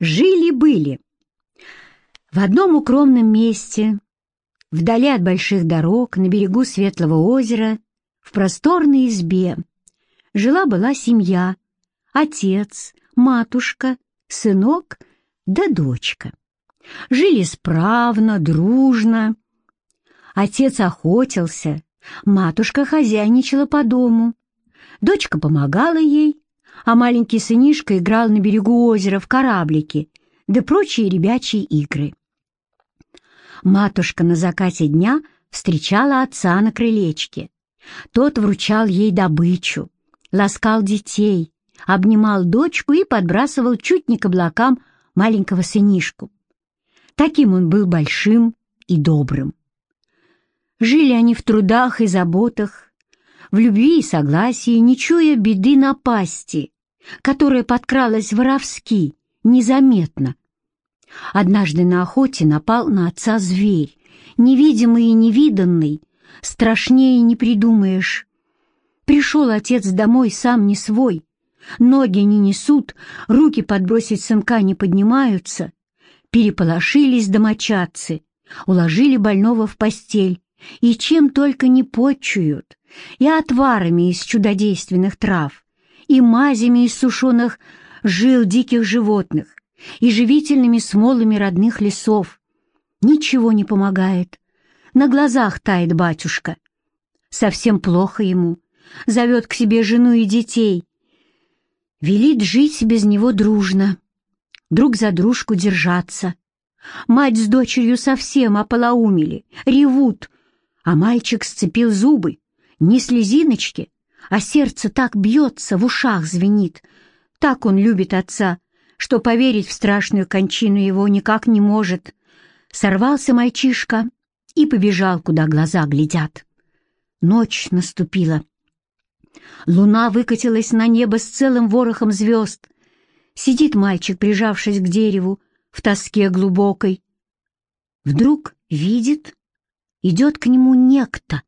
Жили-были. В одном укромном месте, вдали от больших дорог, на берегу Светлого озера, в просторной избе, жила-была семья, отец, матушка, сынок да дочка. Жили справно, дружно. Отец охотился, матушка хозяйничала по дому, дочка помогала ей, а маленький сынишка играл на берегу озера в кораблике, да прочие ребячьи игры. Матушка на закате дня встречала отца на крылечке. Тот вручал ей добычу, ласкал детей, обнимал дочку и подбрасывал чуть не к облакам маленького сынишку. Таким он был большим и добрым. Жили они в трудах и заботах, в любви и согласии, не чуя беды напасти, которая подкралась воровски, незаметно. Однажды на охоте напал на отца зверь, невидимый и невиданный, страшнее не придумаешь. Пришел отец домой сам не свой, ноги не несут, руки подбросить сынка не поднимаются. Переполошились домочадцы, уложили больного в постель и чем только не почуют и отварами из чудодейственных трав, и мазями из сушеных жил диких животных, и живительными смолами родных лесов. Ничего не помогает. На глазах тает батюшка. Совсем плохо ему. Зовет к себе жену и детей. Велит жить без него дружно. Друг за дружку держаться. Мать с дочерью совсем ополоумели, ревут, а мальчик сцепил зубы ни слезиночки, а сердце так бьется, в ушах звенит. Так он любит отца, что поверить в страшную кончину его никак не может. Сорвался мальчишка и побежал, куда глаза глядят. Ночь наступила. Луна выкатилась на небо с целым ворохом звезд. Сидит мальчик, прижавшись к дереву, в тоске глубокой. Вдруг видит, идет к нему некто,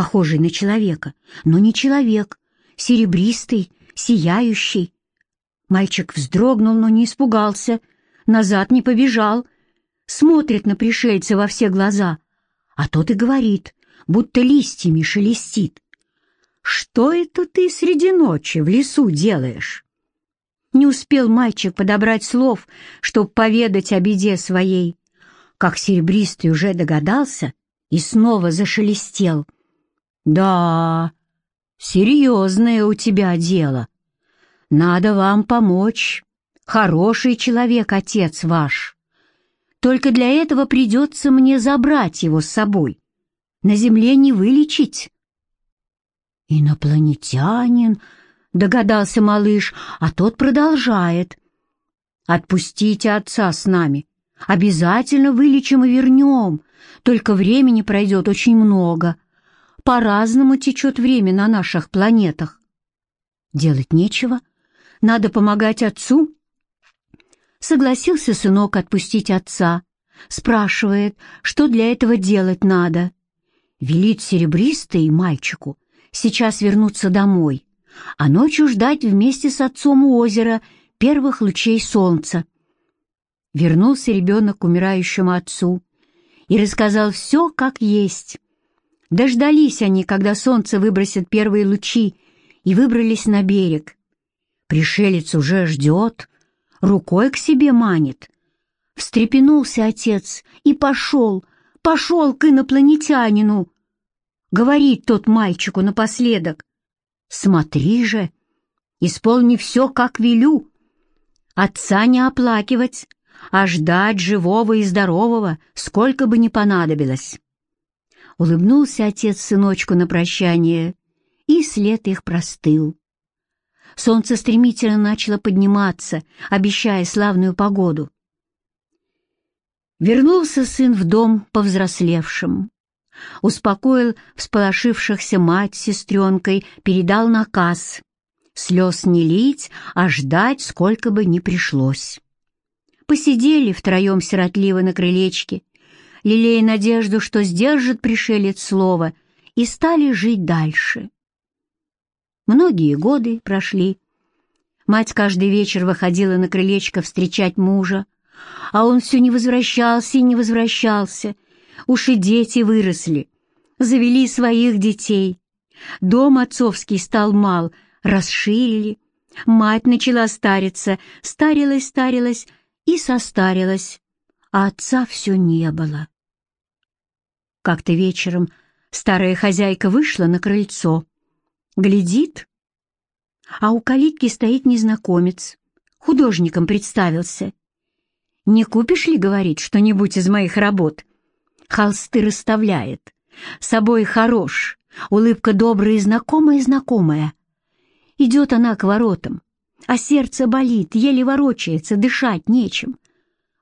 похожий на человека, но не человек, серебристый, сияющий. Мальчик вздрогнул, но не испугался, назад не побежал, смотрит на пришельца во все глаза, а тот и говорит, будто листьями шелестит. «Что это ты среди ночи в лесу делаешь?» Не успел мальчик подобрать слов, чтоб поведать о беде своей, как серебристый уже догадался и снова зашелестел — «Да, серьезное у тебя дело. Надо вам помочь. Хороший человек, отец ваш. Только для этого придется мне забрать его с собой. На земле не вылечить». «Инопланетянин», — догадался малыш, а тот продолжает. «Отпустите отца с нами. Обязательно вылечим и вернем. Только времени пройдет очень много» по-разному течет время на наших планетах. Делать нечего, надо помогать отцу. Согласился сынок отпустить отца, спрашивает, что для этого делать надо. Велит серебристый мальчику сейчас вернуться домой, а ночью ждать вместе с отцом у озера первых лучей солнца. Вернулся ребенок к умирающему отцу и рассказал все, как есть. Дождались они, когда солнце выбросит первые лучи, и выбрались на берег. Пришелец уже ждет, рукой к себе манит. Встрепенулся отец и пошел, пошел к инопланетянину. Говорит тот мальчику напоследок, «Смотри же, исполни все, как велю. Отца не оплакивать, а ждать живого и здорового, сколько бы ни понадобилось». Улыбнулся отец сыночку на прощание, и след их простыл. Солнце стремительно начало подниматься, обещая славную погоду. Вернулся сын в дом повзрослевшим. Успокоил всполошившихся мать с сестренкой, передал наказ. Слез не лить, а ждать сколько бы ни пришлось. Посидели втроем сиротливо на крылечке, лелея надежду, что сдержит пришелец слово, и стали жить дальше. Многие годы прошли. Мать каждый вечер выходила на крылечко встречать мужа, а он все не возвращался и не возвращался. Уж и дети выросли, завели своих детей. Дом отцовский стал мал, расширили. Мать начала стариться, старилась, старилась и состарилась, а отца все не было. Как-то вечером старая хозяйка вышла на крыльцо. Глядит, а у калитки стоит незнакомец. Художником представился. «Не купишь ли, — говорит, — что-нибудь из моих работ?» Холсты расставляет. Собой хорош, улыбка добрая и знакомая-знакомая. Идет она к воротам, а сердце болит, еле ворочается, дышать нечем.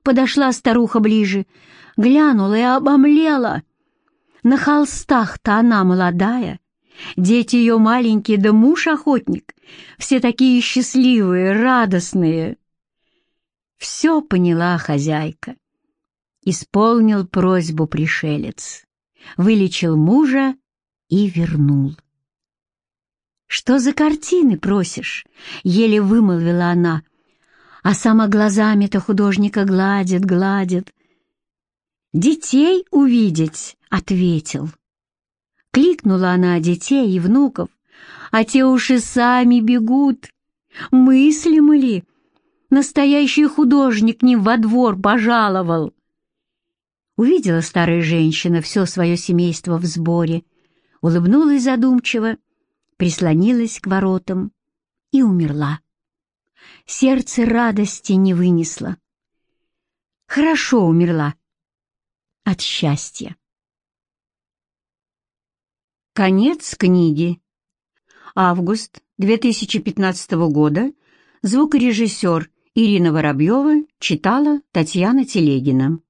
Подошла старуха ближе, глянула и обомлела. На холстах-то она молодая, дети ее маленькие, да муж охотник, все такие счастливые, радостные. Все поняла хозяйка. Исполнил просьбу пришелец, вылечил мужа и вернул. «Что за картины просишь?» — еле вымолвила она, а сама глазами-то художника гладит, гладит. «Детей увидеть!» — ответил. Кликнула она детей и внуков, а те уж и сами бегут. Мыслимо ли? Настоящий художник не во двор пожаловал. Увидела старая женщина все свое семейство в сборе, улыбнулась задумчиво, прислонилась к воротам и умерла. Сердце радости не вынесло. Хорошо умерла. От счастья. Конец книги. Август 2015 года. Звукорежиссер Ирина Воробьева читала Татьяна Телегина.